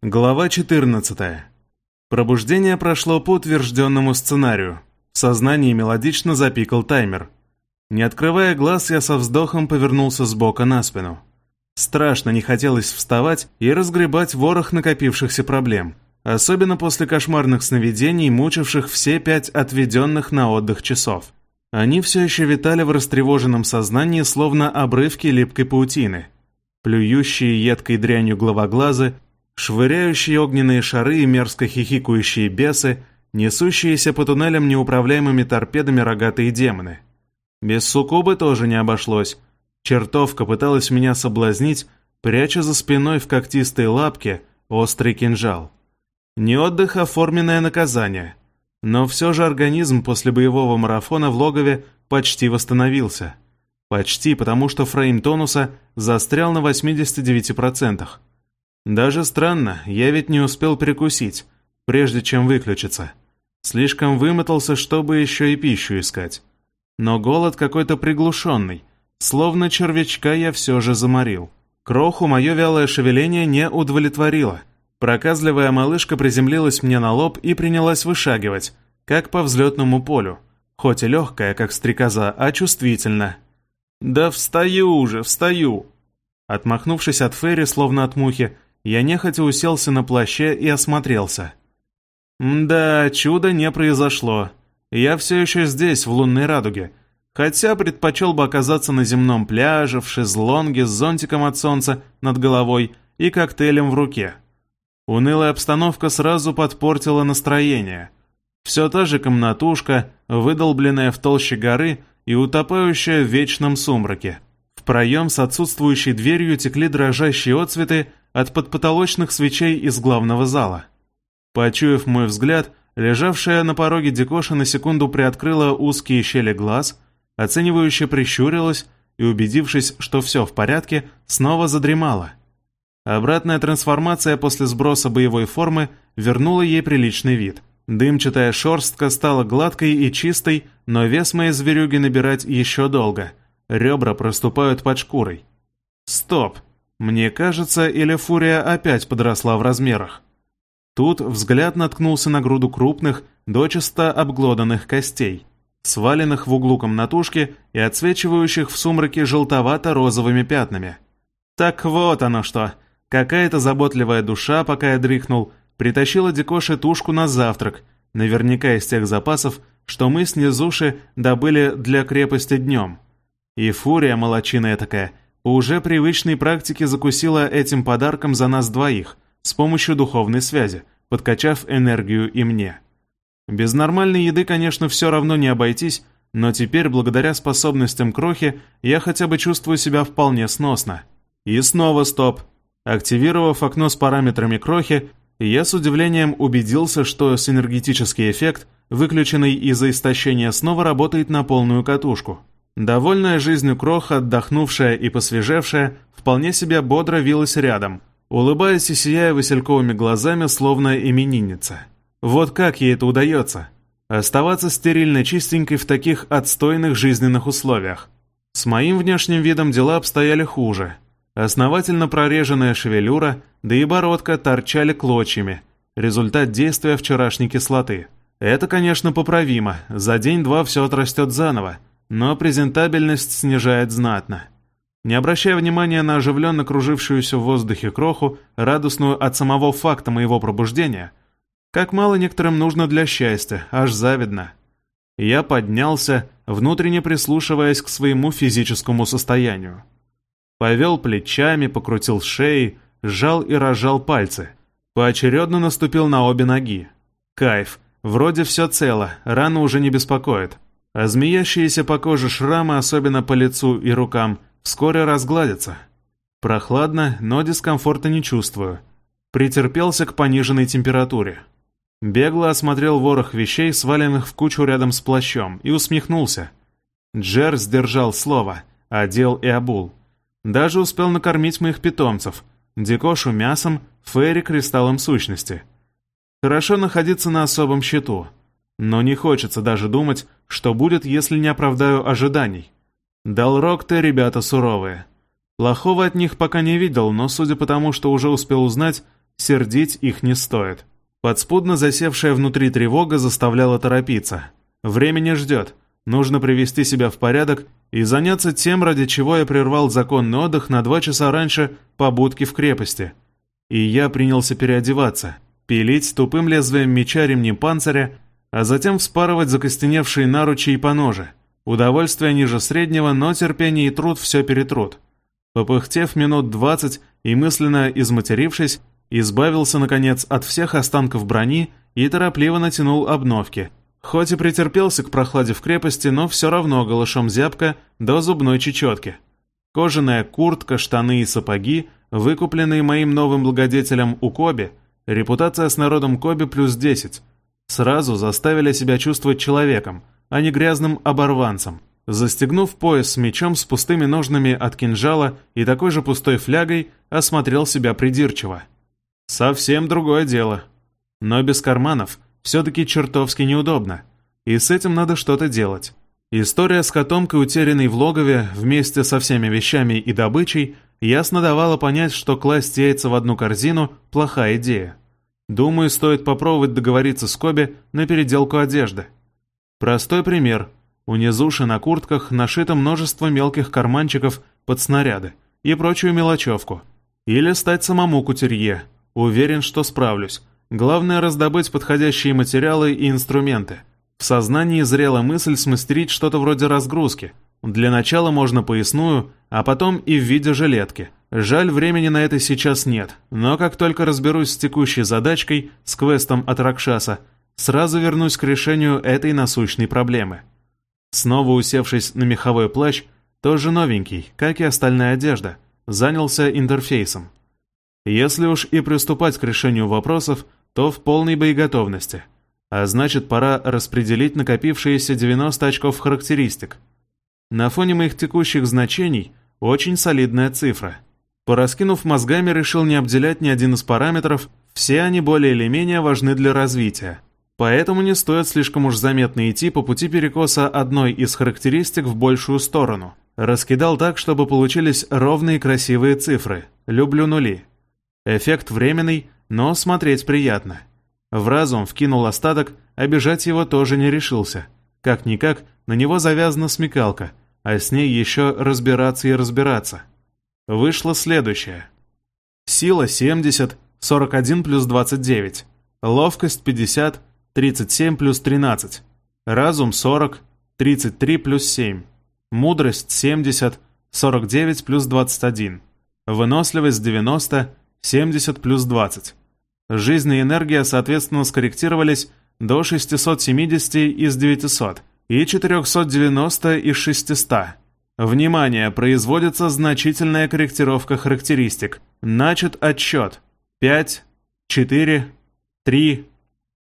Глава 14. Пробуждение прошло по утвержденному сценарию. В сознании мелодично запикал таймер. Не открывая глаз, я со вздохом повернулся с бока на спину. Страшно не хотелось вставать и разгребать ворох накопившихся проблем, особенно после кошмарных сновидений, мучивших все пять отведенных на отдых часов. Они все еще витали в растревоженном сознании, словно обрывки липкой паутины. Плюющие едкой дрянью главоглазы швыряющие огненные шары и мерзко хихикающие бесы, несущиеся по туннелям неуправляемыми торпедами рогатые демоны. Без суккубы тоже не обошлось. Чертовка пыталась меня соблазнить, пряча за спиной в когтистой лапке острый кинжал. Не отдых, а форменное наказание. Но все же организм после боевого марафона в логове почти восстановился. Почти, потому что фрейм тонуса застрял на 89%. Даже странно, я ведь не успел перекусить, прежде чем выключиться. Слишком вымотался, чтобы еще и пищу искать. Но голод какой-то приглушенный, словно червячка я все же заморил. Кроху мое вялое шевеление не удовлетворило. Проказливая малышка приземлилась мне на лоб и принялась вышагивать, как по взлетному полю. Хоть и легкая, как стрекоза, а чувствительно. «Да встаю уже, встаю!» Отмахнувшись от Ферри, словно от мухи, я нехотя уселся на плаще и осмотрелся. Да, чудо не произошло. Я все еще здесь, в лунной радуге, хотя предпочел бы оказаться на земном пляже, в шезлонге с зонтиком от солнца над головой и коктейлем в руке. Унылая обстановка сразу подпортила настроение. Все та же комнатушка, выдолбленная в толще горы и утопающая в вечном сумраке. В проем с отсутствующей дверью текли дрожащие отцветы от подпотолочных свечей из главного зала. Почуяв мой взгляд, лежавшая на пороге Дикоша на секунду приоткрыла узкие щели глаз, оценивающе прищурилась и, убедившись, что все в порядке, снова задремала. Обратная трансформация после сброса боевой формы вернула ей приличный вид. Дымчатая шерстка стала гладкой и чистой, но вес моей зверюги набирать еще долго. Ребра проступают под шкурой. Стоп! Мне кажется, или фурия опять подросла в размерах. Тут взгляд наткнулся на груду крупных, дочисто обглоданных костей, сваленных в углу комнатушки и отсвечивающих в сумраке желтовато-розовыми пятнами. Так вот оно что. Какая-то заботливая душа, пока я дрыхнул, притащила Дикоши тушку на завтрак, наверняка из тех запасов, что мы с Низуши добыли для крепости днем. И фурия молочиная такая — по уже привычной практике закусила этим подарком за нас двоих, с помощью духовной связи, подкачав энергию и мне. Без нормальной еды, конечно, все равно не обойтись, но теперь, благодаря способностям Крохи, я хотя бы чувствую себя вполне сносно. И снова стоп. Активировав окно с параметрами Крохи, я с удивлением убедился, что синергетический эффект, выключенный из-за истощения, снова работает на полную катушку. Довольная жизнью кроха, отдохнувшая и посвежевшая, вполне себе бодро вилась рядом, улыбаясь и сияя васильковыми глазами, словно именинница. Вот как ей это удается? Оставаться стерильно чистенькой в таких отстойных жизненных условиях. С моим внешним видом дела обстояли хуже. Основательно прореженная шевелюра, да и бородка торчали клочьями. Результат действия вчерашней кислоты. Это, конечно, поправимо. За день-два все отрастет заново но презентабельность снижает знатно. Не обращая внимания на оживленно кружившуюся в воздухе кроху, радостную от самого факта моего пробуждения, как мало некоторым нужно для счастья, аж завидно. Я поднялся, внутренне прислушиваясь к своему физическому состоянию. Повел плечами, покрутил шеей, сжал и разжал пальцы. Поочередно наступил на обе ноги. Кайф, вроде все цело, рана уже не беспокоит а змеящиеся по коже шрамы, особенно по лицу и рукам, вскоре разгладятся. Прохладно, но дискомфорта не чувствую. Претерпелся к пониженной температуре. Бегло осмотрел ворох вещей, сваленных в кучу рядом с плащом, и усмехнулся. Джер сдержал слово, одел и обул. Даже успел накормить моих питомцев, Дикошу мясом, Ферри кристаллом сущности. Хорошо находиться на особом счету — но не хочется даже думать, что будет, если не оправдаю ожиданий. Далрок-то ребята суровые. Плохого от них пока не видел, но судя по тому, что уже успел узнать, сердить их не стоит. Подспудно засевшая внутри тревога заставляла торопиться. Время не ждет. Нужно привести себя в порядок и заняться тем, ради чего я прервал законный отдых на два часа раньше побудки в крепости. И я принялся переодеваться, пилить тупым лезвием меча ремни панциря, а затем вспарывать закостеневшие наручи и поножи. Удовольствие ниже среднего, но терпение и труд все перетрут. Попыхтев минут двадцать и мысленно изматерившись, избавился, наконец, от всех останков брони и торопливо натянул обновки. Хоть и претерпелся к прохладе в крепости, но все равно голышом зябко до зубной чечетки. Кожаная куртка, штаны и сапоги, выкупленные моим новым благодетелем у Коби, репутация с народом Коби плюс 10, сразу заставили себя чувствовать человеком, а не грязным оборванцем. Застегнув пояс с мечом с пустыми ножнами от кинжала и такой же пустой флягой, осмотрел себя придирчиво. Совсем другое дело. Но без карманов все-таки чертовски неудобно. И с этим надо что-то делать. История с котомкой, утерянной в логове, вместе со всеми вещами и добычей, ясно давала понять, что класть яйца в одну корзину – плохая идея. Думаю, стоит попробовать договориться с Коби на переделку одежды. Простой пример. У низуши на куртках нашито множество мелких карманчиков под снаряды и прочую мелочевку. Или стать самому кутерье – Уверен, что справлюсь. Главное раздобыть подходящие материалы и инструменты. В сознании зрела мысль смастерить что-то вроде разгрузки. Для начала можно поясную, а потом и в виде жилетки. Жаль, времени на это сейчас нет, но как только разберусь с текущей задачкой, с квестом от Ракшаса, сразу вернусь к решению этой насущной проблемы. Снова усевшись на меховой плащ, тоже новенький, как и остальная одежда, занялся интерфейсом. Если уж и приступать к решению вопросов, то в полной боеготовности. А значит, пора распределить накопившиеся 90 очков характеристик. На фоне моих текущих значений очень солидная цифра. Пораскинув мозгами, решил не обделять ни один из параметров, все они более или менее важны для развития. Поэтому не стоит слишком уж заметно идти по пути перекоса одной из характеристик в большую сторону. Раскидал так, чтобы получились ровные красивые цифры. Люблю нули. Эффект временный, но смотреть приятно. В разум вкинул остаток, обижать его тоже не решился. Как-никак, на него завязана смекалка, а с ней еще разбираться и разбираться. Вышло следующее. Сила 70, 41 плюс 29. Ловкость 50, 37 плюс 13. Разум 40, 33 плюс 7. Мудрость 70, 49 плюс 21. Выносливость 90, 70 плюс 20. Жизнь и энергия, соответственно, скорректировались до 670 из 900 и 490 из 600. Внимание, производится значительная корректировка характеристик. Начат отсчет. 5, 4, 3...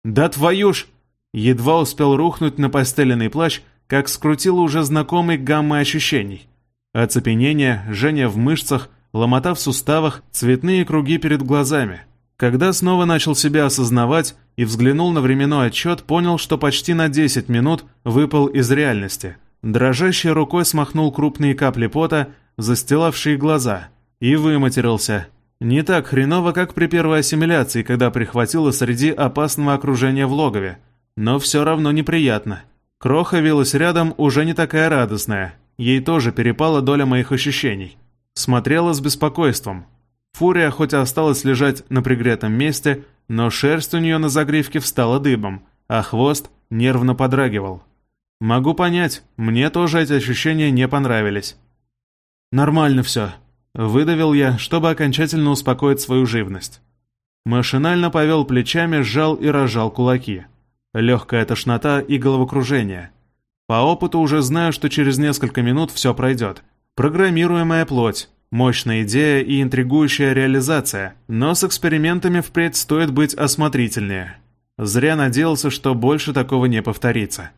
Да твою ж! Едва успел рухнуть на постеленный плащ, как скрутило уже знакомый гаммы ощущений. Оцепенение, жжение в мышцах, ломота в суставах, цветные круги перед глазами. Когда снова начал себя осознавать и взглянул на временной отчет, понял, что почти на 10 минут выпал из реальности. Дрожащей рукой смахнул крупные капли пота, застилавшие глаза, и выматерился. Не так хреново, как при первой ассимиляции, когда прихватило среди опасного окружения в логове. Но все равно неприятно. Кроха вилась рядом уже не такая радостная. Ей тоже перепала доля моих ощущений. Смотрела с беспокойством. Фурия хоть и осталась лежать на пригретом месте, но шерсть у нее на загривке встала дыбом, а хвост нервно подрагивал. Могу понять, мне тоже эти ощущения не понравились. «Нормально все», — выдавил я, чтобы окончательно успокоить свою живность. Машинально повел плечами, сжал и разжал кулаки. Легкая тошнота и головокружение. По опыту уже знаю, что через несколько минут все пройдет. Программируемая плоть. Мощная идея и интригующая реализация, но с экспериментами впредь стоит быть осмотрительнее. Зря надеялся, что больше такого не повторится.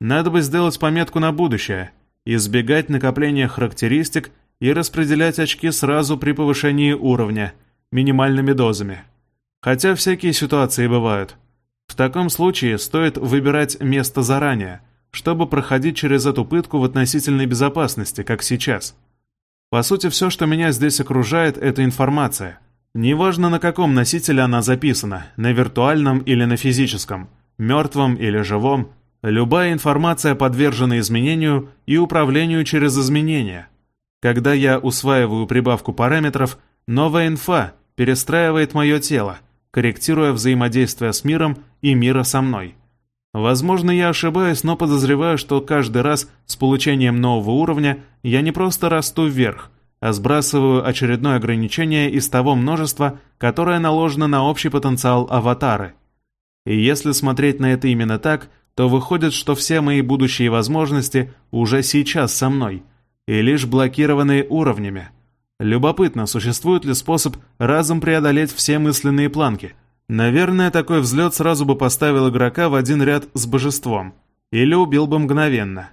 Надо бы сделать пометку на будущее, избегать накопления характеристик и распределять очки сразу при повышении уровня, минимальными дозами. Хотя всякие ситуации бывают. В таком случае стоит выбирать место заранее – чтобы проходить через эту пытку в относительной безопасности, как сейчас. По сути, все, что меня здесь окружает, это информация. Неважно, на каком носителе она записана, на виртуальном или на физическом, мертвом или живом, любая информация подвержена изменению и управлению через изменения. Когда я усваиваю прибавку параметров, новая инфа перестраивает мое тело, корректируя взаимодействие с миром и мира со мной. Возможно, я ошибаюсь, но подозреваю, что каждый раз с получением нового уровня я не просто расту вверх, а сбрасываю очередное ограничение из того множества, которое наложено на общий потенциал аватары. И если смотреть на это именно так, то выходит, что все мои будущие возможности уже сейчас со мной, и лишь блокированные уровнями. Любопытно, существует ли способ разом преодолеть все мысленные планки. Наверное, такой взлет сразу бы поставил игрока в один ряд с божеством, или убил бы мгновенно.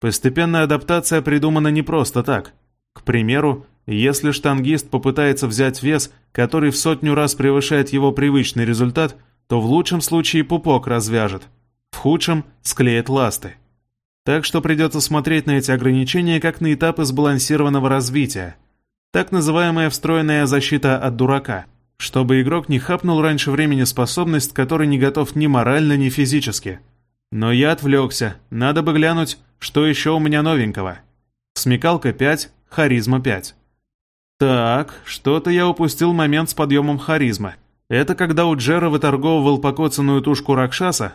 Постепенная адаптация придумана не просто так – к примеру, если штангист попытается взять вес, который в сотню раз превышает его привычный результат, то в лучшем случае пупок развяжет, в худшем – склеит ласты. Так что придется смотреть на эти ограничения как на этапы сбалансированного развития. Так называемая встроенная защита от дурака, чтобы игрок не хапнул раньше времени способность, которой не готов ни морально, ни физически. Но я отвлекся, надо бы глянуть, что еще у меня новенького. Смекалка 5, харизма 5. Так, что-то я упустил момент с подъемом харизмы. Это когда у Джера выторговывал покоцанную тушку Ракшаса?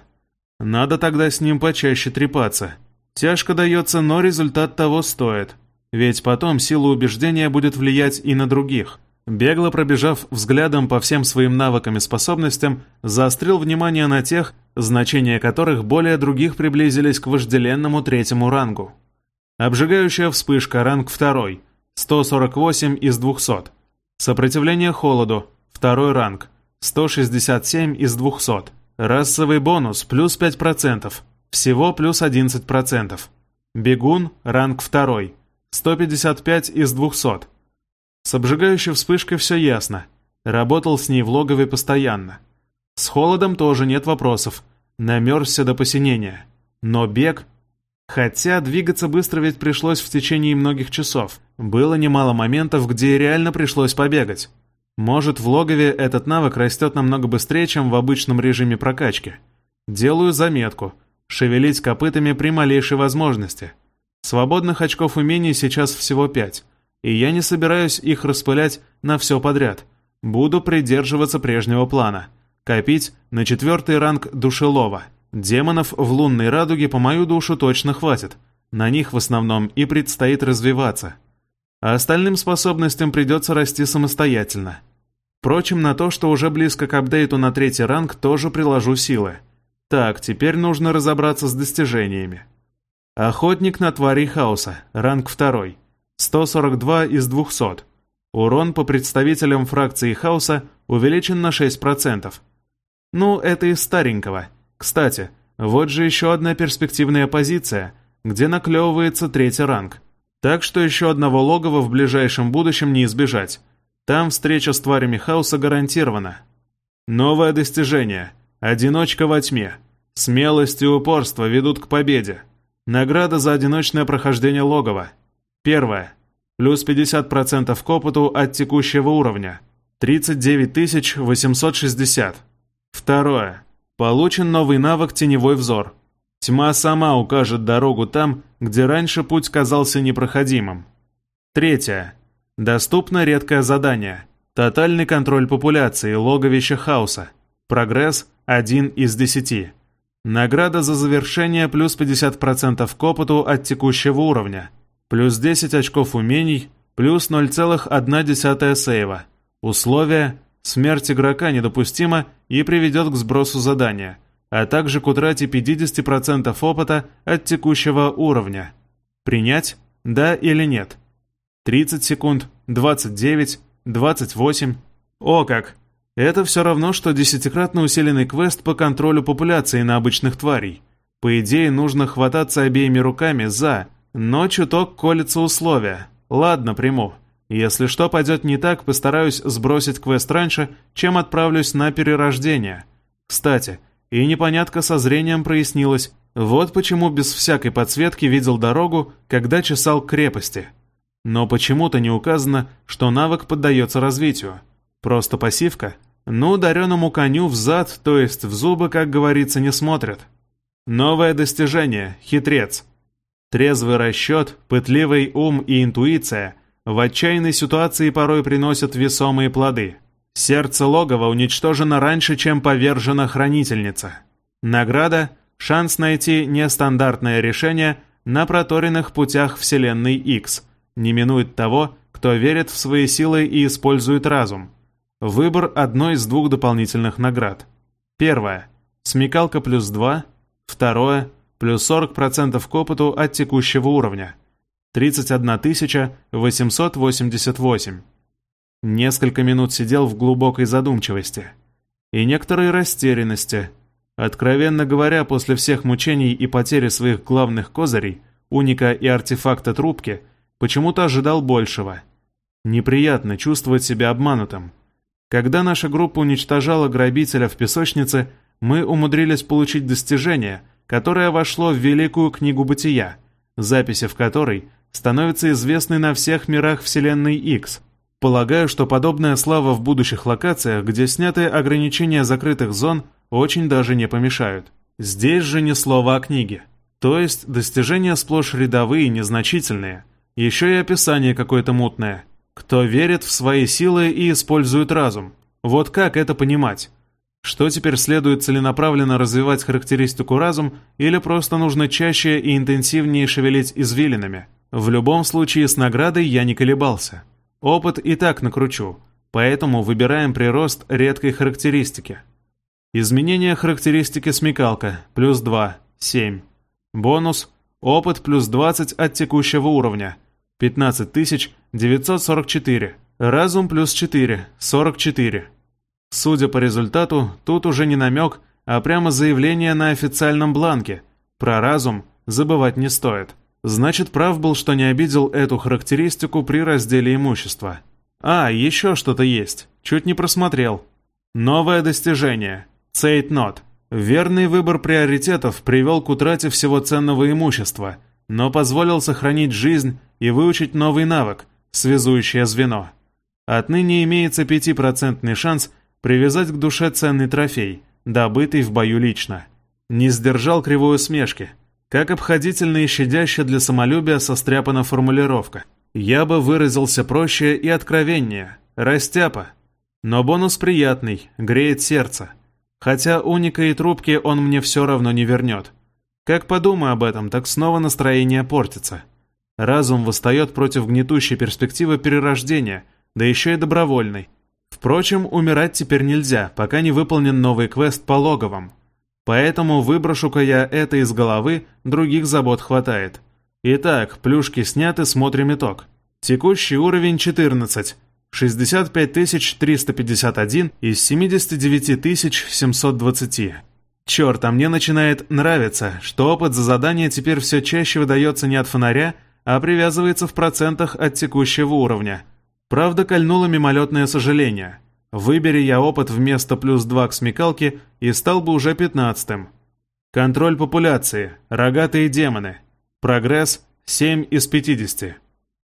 Надо тогда с ним почаще трепаться. Тяжко дается, но результат того стоит. Ведь потом сила убеждения будет влиять и на других. Бегло пробежав взглядом по всем своим навыкам и способностям, заострил внимание на тех, значения которых более других приблизились к вожделенному третьему рангу. Обжигающая вспышка, ранг 2, 148 из 200. Сопротивление холоду, второй ранг, 167 из 200. Расовый бонус, плюс 5%, всего плюс 11%. Бегун, ранг 2, 155 из 200. С обжигающей вспышкой все ясно. Работал с ней в логове постоянно. С холодом тоже нет вопросов. Намерзся до посинения. Но бег Хотя двигаться быстро ведь пришлось в течение многих часов. Было немало моментов, где реально пришлось побегать. Может, в логове этот навык растет намного быстрее, чем в обычном режиме прокачки. Делаю заметку. Шевелить копытами при малейшей возможности. Свободных очков умений сейчас всего пять, и я не собираюсь их распылять на все подряд. Буду придерживаться прежнего плана. Копить на четвертый ранг душелова – Демонов в лунной радуге по мою душу точно хватит. На них в основном и предстоит развиваться. А остальным способностям придется расти самостоятельно. Впрочем, на то, что уже близко к апдейту на третий ранг, тоже приложу силы. Так, теперь нужно разобраться с достижениями. Охотник на тварей хаоса, ранг 2. 142 из 200. Урон по представителям фракции хаоса увеличен на 6%. Ну, это из старенького – кстати, вот же еще одна перспективная позиция, где наклевывается третий ранг. Так что еще одного логова в ближайшем будущем не избежать. Там встреча с тварями хаоса гарантирована. Новое достижение. Одиночка во тьме. Смелость и упорство ведут к победе. Награда за одиночное прохождение логова. Первое. Плюс 50% к опыту от текущего уровня. 39 860. Второе. Получен новый навык «Теневой взор». Тьма сама укажет дорогу там, где раньше путь казался непроходимым. Третье. Доступно редкое задание. Тотальный контроль популяции, логовища хаоса. Прогресс 1 из 10. Награда за завершение плюс 50% к опыту от текущего уровня. Плюс 10 очков умений, плюс 0,1 сейва. Условия Смерть игрока недопустима и приведет к сбросу задания, а также к утрате 50% опыта от текущего уровня. Принять? Да или нет? 30 секунд, 29, 28. О как! Это все равно, что десятикратно усиленный квест по контролю популяции на обычных тварей. По идее, нужно хвататься обеими руками за, но чуток колется условия. Ладно, приму. Если что пойдет не так, постараюсь сбросить квест раньше, чем отправлюсь на перерождение. Кстати, и непонятка со зрением прояснилась. Вот почему без всякой подсветки видел дорогу, когда чесал крепости. Но почему-то не указано, что навык поддается развитию. Просто пассивка? Ну, дареному коню в зад, то есть в зубы, как говорится, не смотрят. Новое достижение, хитрец. Трезвый расчет, пытливый ум и интуиция в отчаянной ситуации порой приносят весомые плоды. Сердце логова уничтожено раньше, чем повержена хранительница. Награда – шанс найти нестандартное решение на проторенных путях Вселенной X, не минует того, кто верит в свои силы и использует разум. Выбор одной из двух дополнительных наград. Первое – смекалка плюс 2, второе – плюс 40% к опыту от текущего уровня. 31 888. Несколько минут сидел в глубокой задумчивости. И некоторой растерянности. Откровенно говоря, после всех мучений и потери своих главных козырей, уника и артефакта трубки, почему-то ожидал большего. Неприятно чувствовать себя обманутым. Когда наша группа уничтожала грабителя в песочнице, мы умудрились получить достижение, которое вошло в Великую Книгу Бытия, записи в которой становятся известны на всех мирах Вселенной X – Полагаю, что подобная слава в будущих локациях, где сняты ограничения закрытых зон, очень даже не помешают. Здесь же ни слова о книге. То есть достижения сплошь рядовые, незначительные. Еще и описание какое-то мутное. Кто верит в свои силы и использует разум. Вот как это понимать? Что теперь следует целенаправленно развивать характеристику разум или просто нужно чаще и интенсивнее шевелить извилинами? В любом случае с наградой я не колебался. Опыт и так накручу, поэтому выбираем прирост редкой характеристики. Изменение характеристики смекалка, плюс 2, 7. Бонус, опыт плюс 20 от текущего уровня, 15944. Разум плюс 4, 44. Судя по результату, тут уже не намек, а прямо заявление на официальном бланке. Про разум забывать не стоит. Значит, прав был, что не обидел эту характеристику при разделе имущества. А, еще что-то есть. Чуть не просмотрел. Новое достижение. Цейтнот. Верный выбор приоритетов привел к утрате всего ценного имущества, но позволил сохранить жизнь и выучить новый навык – связующее звено. Отныне имеется 5% шанс привязать к душе ценный трофей, добытый в бою лично. Не сдержал кривой усмешки – как обходительно и щадяще для самолюбия состряпана формулировка. Я бы выразился проще и откровеннее. Растяпа. Но бонус приятный, греет сердце. Хотя уника и трубки он мне все равно не вернет. Как подумаю об этом, так снова настроение портится. Разум восстает против гнетущей перспективы перерождения, да еще и добровольной. Впрочем, умирать теперь нельзя, пока не выполнен новый квест по логовам. Поэтому выброшу-ка я это из головы, других забот хватает. Итак, плюшки сняты, смотрим итог. Текущий уровень 14. 65351 из 79720. Черт, а мне начинает нравиться, что опыт за задание теперь все чаще выдается не от фонаря, а привязывается в процентах от текущего уровня. Правда, кольнуло мимолетное сожаление. Выбери я опыт вместо плюс 2 к смекалке и стал бы уже пятнадцатым. Контроль популяции. Рогатые демоны. Прогресс 7 из 50.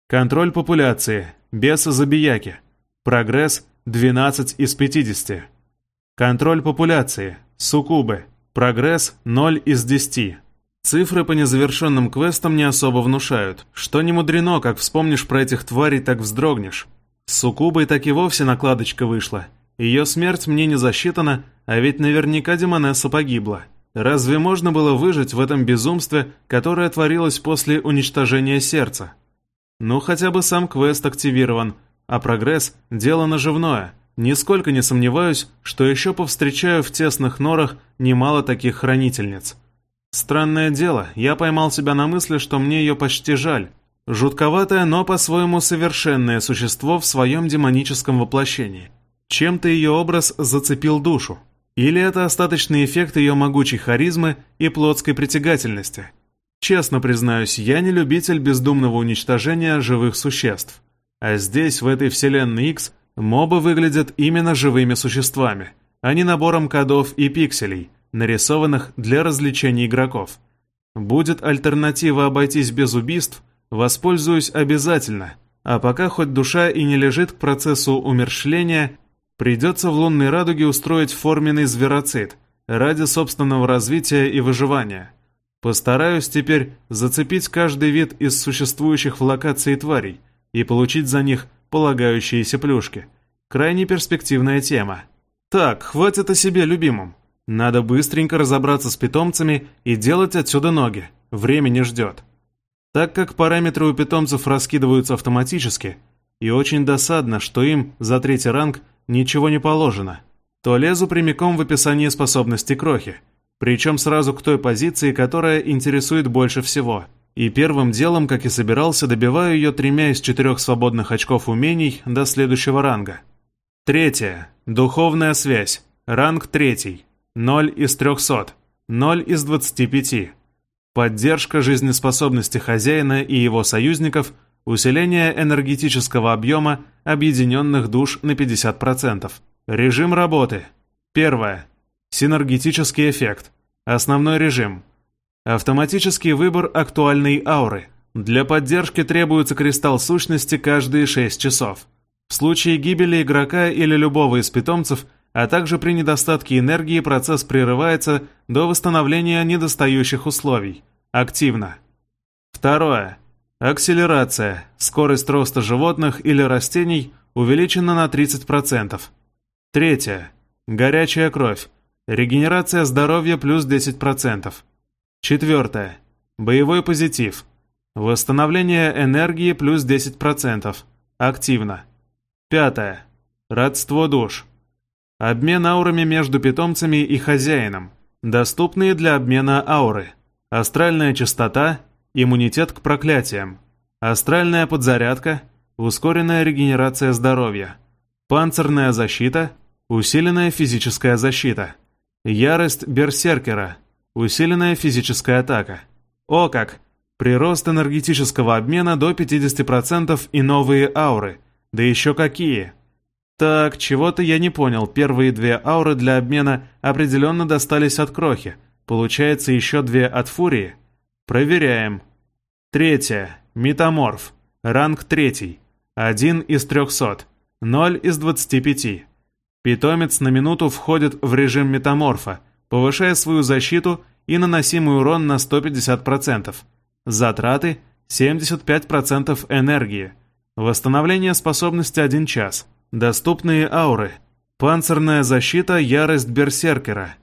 Контроль популяции. Бесы-забияки. Прогресс 12 из 50. Контроль популяции. Суккубы. Прогресс 0 из 10. Цифры по незавершенным квестам не особо внушают. Что не мудрено, как вспомнишь про этих тварей, так вздрогнешь. С Суккубой так и вовсе накладочка вышла. Ее смерть мне не засчитана, а ведь наверняка Демонесса погибла. Разве можно было выжить в этом безумстве, которое творилось после уничтожения сердца? Ну, хотя бы сам квест активирован, а прогресс – дело наживное. Нисколько не сомневаюсь, что еще повстречаю в тесных норах немало таких хранительниц. Странное дело, я поймал себя на мысли, что мне ее почти жаль. Жутковатое, но по-своему совершенное существо в своем демоническом воплощении. Чем-то ее образ зацепил душу. Или это остаточный эффект ее могучей харизмы и плотской притягательности. Честно признаюсь, я не любитель бездумного уничтожения живых существ. А здесь, в этой вселенной X, мобы выглядят именно живыми существами, а не набором кодов и пикселей, нарисованных для развлечения игроков. Будет альтернатива обойтись без убийств, Воспользуюсь обязательно, а пока хоть душа и не лежит к процессу умершления, Придется в лунной радуге устроить форменный звероцит ради собственного развития и выживания. Постараюсь теперь зацепить каждый вид из существующих в локации тварей и получить за них полагающиеся плюшки. Крайне перспективная тема. Так, хватит о себе любимом. Надо быстренько разобраться с питомцами и делать отсюда ноги. Время не ждет. Так как параметры у питомцев раскидываются автоматически, и очень досадно, что им за третий ранг ничего не положено, то лезу прямиком в описание способности крохи, причем сразу к той позиции, которая интересует больше всего. И первым делом, как и собирался, добиваю ее тремя из четырех свободных очков умений до следующего ранга. Третье. Духовная связь. Ранг третий. 0 из 300. 0 из 25. Поддержка жизнеспособности хозяина и его союзников – Усиление энергетического объема объединенных душ на 50%. Режим работы. Первое. Синергетический эффект. Основной режим. Автоматический выбор актуальной ауры. Для поддержки требуется кристалл сущности каждые 6 часов. В случае гибели игрока или любого из питомцев, а также при недостатке энергии процесс прерывается до восстановления недостающих условий. Активно. Второе. Акселерация. Скорость роста животных или растений увеличена на 30%. Третье. Горячая кровь. Регенерация здоровья плюс 10%. Четвертое. Боевой позитив. Восстановление энергии плюс 10%. Активно. Пятое. Родство душ. Обмен аурами между питомцами и хозяином. Доступные для обмена ауры. Астральная частота иммунитет к проклятиям, астральная подзарядка, ускоренная регенерация здоровья, панцирная защита, усиленная физическая защита, ярость берсеркера, усиленная физическая атака. О как! Прирост энергетического обмена до 50% и новые ауры. Да еще какие! Так, чего-то я не понял. Первые две ауры для обмена определенно достались от Крохи. Получается еще две от Фурии. Проверяем. Третье. Метаморф. Ранг третий. Один из трехсот. Ноль из двадцати пяти. Питомец на минуту входит в режим метаморфа, повышая свою защиту и наносимый урон на 150%. Затраты 75% энергии. Восстановление способности 1 час. Доступные ауры. Панцирная защита Ярость Берсеркера.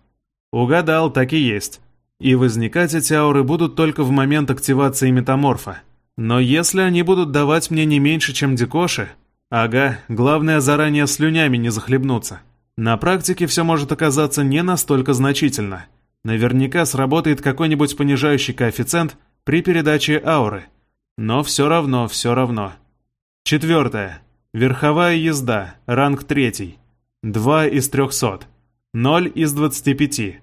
Угадал, так и есть. И возникать эти ауры будут только в момент активации метаморфа. Но если они будут давать мне не меньше, чем дикоши... Ага, главное заранее слюнями не захлебнуться. На практике все может оказаться не настолько значительно. Наверняка сработает какой-нибудь понижающий коэффициент при передаче ауры. Но все равно, все равно. Четвертое. Верховая езда, ранг третий. Два из трехсот. Ноль из двадцати пяти.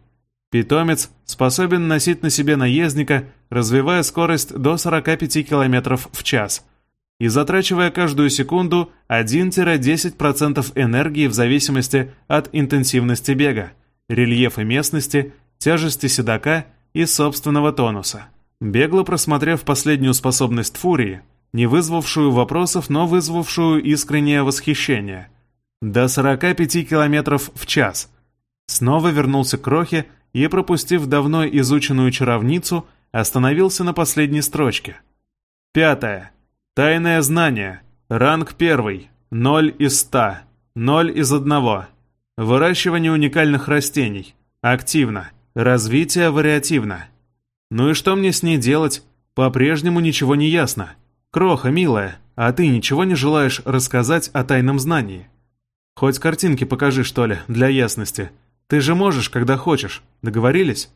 Питомец способен носить на себе наездника, развивая скорость до 45 км в час и затрачивая каждую секунду 1-10% энергии в зависимости от интенсивности бега, рельефа местности, тяжести седока и собственного тонуса. Бегло просмотрев последнюю способность Фурии, не вопросов, но вызвавшую искреннее восхищение. До 45 км в час. Снова вернулся к Крохе, и, пропустив давно изученную чаровницу, остановился на последней строчке. Пятое. Тайное знание. Ранг первый. Ноль из ста. Ноль из одного. Выращивание уникальных растений. Активно. Развитие вариативно. Ну и что мне с ней делать? По-прежнему ничего не ясно. Кроха, милая, а ты ничего не желаешь рассказать о тайном знании? Хоть картинки покажи, что ли, для ясности. Ты же можешь, когда хочешь. Договорились?»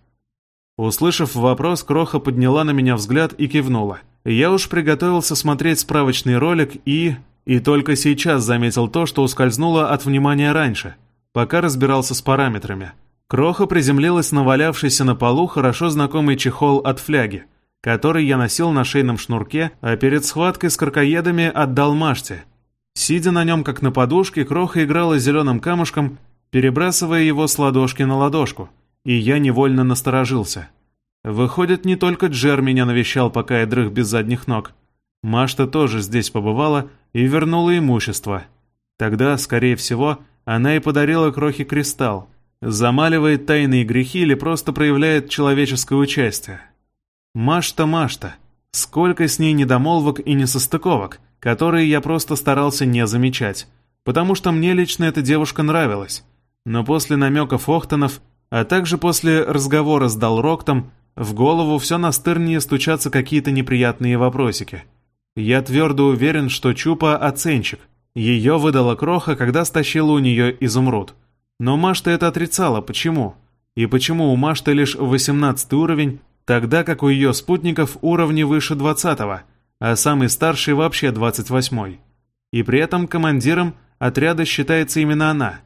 Услышав вопрос, Кроха подняла на меня взгляд и кивнула. Я уж приготовился смотреть справочный ролик и... И только сейчас заметил то, что ускользнуло от внимания раньше, пока разбирался с параметрами. Кроха приземлилась на валявшийся на полу хорошо знакомый чехол от фляги, который я носил на шейном шнурке, а перед схваткой с каркоедами отдал Маште. Сидя на нем как на подушке, Кроха играла зеленым камушком перебрасывая его с ладошки на ладошку, и я невольно насторожился. Выходит, не только Джер меня навещал, пока я дрых без задних ног. Машта тоже здесь побывала и вернула имущество. Тогда, скорее всего, она и подарила крохи кристалл, замаливает тайные грехи или просто проявляет человеческое участие. Машта, Машта, сколько с ней недомолвок и несостыковок, которые я просто старался не замечать, потому что мне лично эта девушка нравилась. Но после намеков Охтонов, а также после разговора с Далроктом, в голову все настырнее стучатся какие-то неприятные вопросики. Я твердо уверен, что Чупа – оценщик. Ее выдала Кроха, когда стащила у нее изумруд. Но Машта это отрицала. Почему? И почему у Машты лишь 18 уровень, тогда как у ее спутников уровни выше 20-го, а самый старший вообще 28-й? И при этом командиром отряда считается именно она.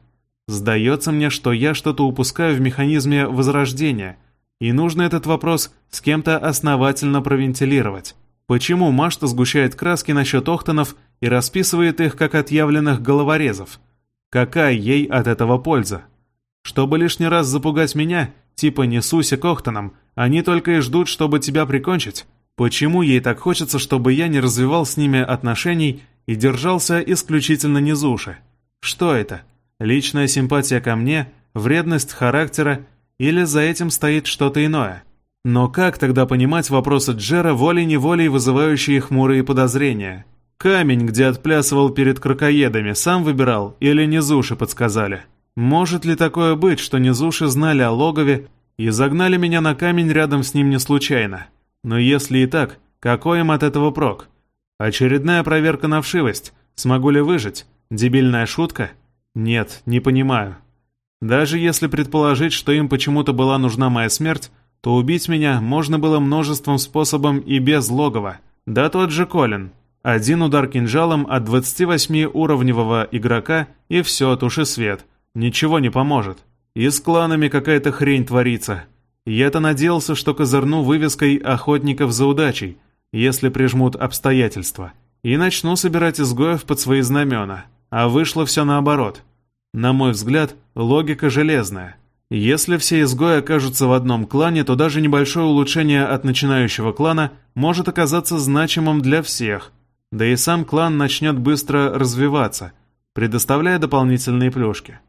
Сдается мне, что я что-то упускаю в механизме возрождения, и нужно этот вопрос с кем-то основательно провентилировать. Почему Машта сгущает краски насчет Охтонов и расписывает их как отъявленных головорезов? Какая ей от этого польза? Чтобы лишний раз запугать меня, типа не суйся к Охтонам, они только и ждут, чтобы тебя прикончить. Почему ей так хочется, чтобы я не развивал с ними отношений и держался исключительно низуши? Что это? Личная симпатия ко мне, вредность характера или за этим стоит что-то иное? Но как тогда понимать вопросы Джера, волей-неволей вызывающие хмурые подозрения? Камень, где отплясывал перед крокоедами, сам выбирал или низуши подсказали? Может ли такое быть, что низуши знали о логове и загнали меня на камень рядом с ним не случайно? Но если и так, какой им от этого прок? Очередная проверка на вшивость. Смогу ли выжить? Дебильная шутка? Нет, не понимаю. Даже если предположить, что им почему-то была нужна моя смерть, то убить меня можно было множеством способом и без логова. Да тот же Колин. Один удар кинжалом от 28-уровневого игрока, и все, туши свет. Ничего не поможет. И с кланами какая-то хрень творится. Я-то надеялся, что козырну вывеской «Охотников за удачей», если прижмут обстоятельства, и начну собирать изгоев под свои знамена. А вышло все наоборот. На мой взгляд, логика железная. Если все изгои окажутся в одном клане, то даже небольшое улучшение от начинающего клана может оказаться значимым для всех, да и сам клан начнет быстро развиваться, предоставляя дополнительные плюшки.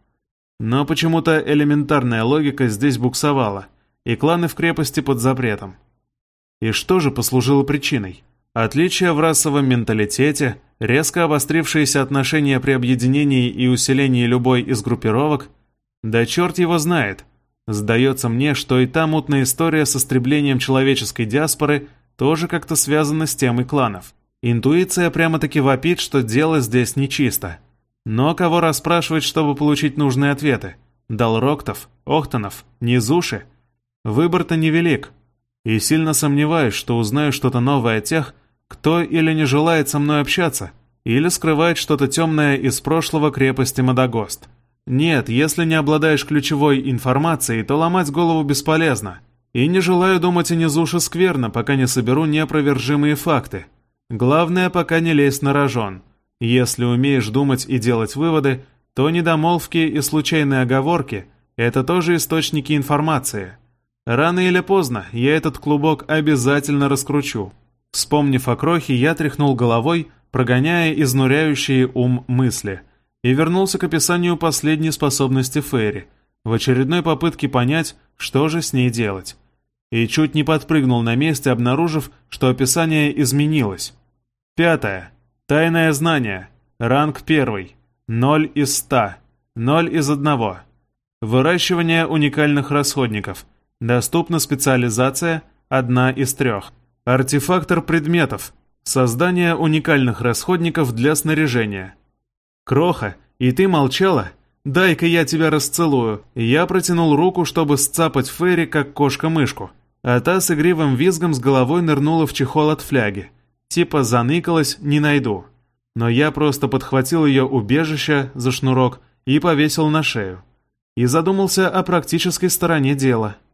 Но почему-то элементарная логика здесь буксовала, и кланы в крепости под запретом. И что же послужило причиной? Отличия в расовом менталитете, резко обострившиеся отношения при объединении и усилении любой из группировок, да черт его знает. Сдается мне, что и та мутная история с истреблением человеческой диаспоры тоже как-то связана с темой кланов. Интуиция прямо-таки вопит, что дело здесь нечисто. Но кого расспрашивать, чтобы получить нужные ответы? Далроктов, Охтонов, Низуши? Выбор-то невелик. И сильно сомневаюсь, что узнаю что-то новое о тех, кто или не желает со мной общаться, или скрывает что-то темное из прошлого крепости Мадагост. Нет, если не обладаешь ключевой информацией, то ломать голову бесполезно. И не желаю думать о низуше скверно, пока не соберу неопровержимые факты. Главное, пока не лезь на рожон. Если умеешь думать и делать выводы, то недомолвки и случайные оговорки – это тоже источники информации. Рано или поздно я этот клубок обязательно раскручу. Вспомнив о крохе, я тряхнул головой, прогоняя изнуряющие ум мысли, и вернулся к описанию последней способности Ферри, в очередной попытке понять, что же с ней делать. И чуть не подпрыгнул на месте, обнаружив, что описание изменилось. Пятое. Тайное знание. Ранг первый. Ноль из ста. Ноль из одного. Выращивание уникальных расходников. Доступна специализация одна из трех. Артефактор предметов. Создание уникальных расходников для снаряжения. Кроха, и ты молчала? Дай-ка я тебя расцелую. Я протянул руку, чтобы сцапать Ферри, как кошка-мышку. А та с игривым визгом с головой нырнула в чехол от фляги. Типа заныкалась, не найду. Но я просто подхватил ее убежище за шнурок и повесил на шею. И задумался о практической стороне дела –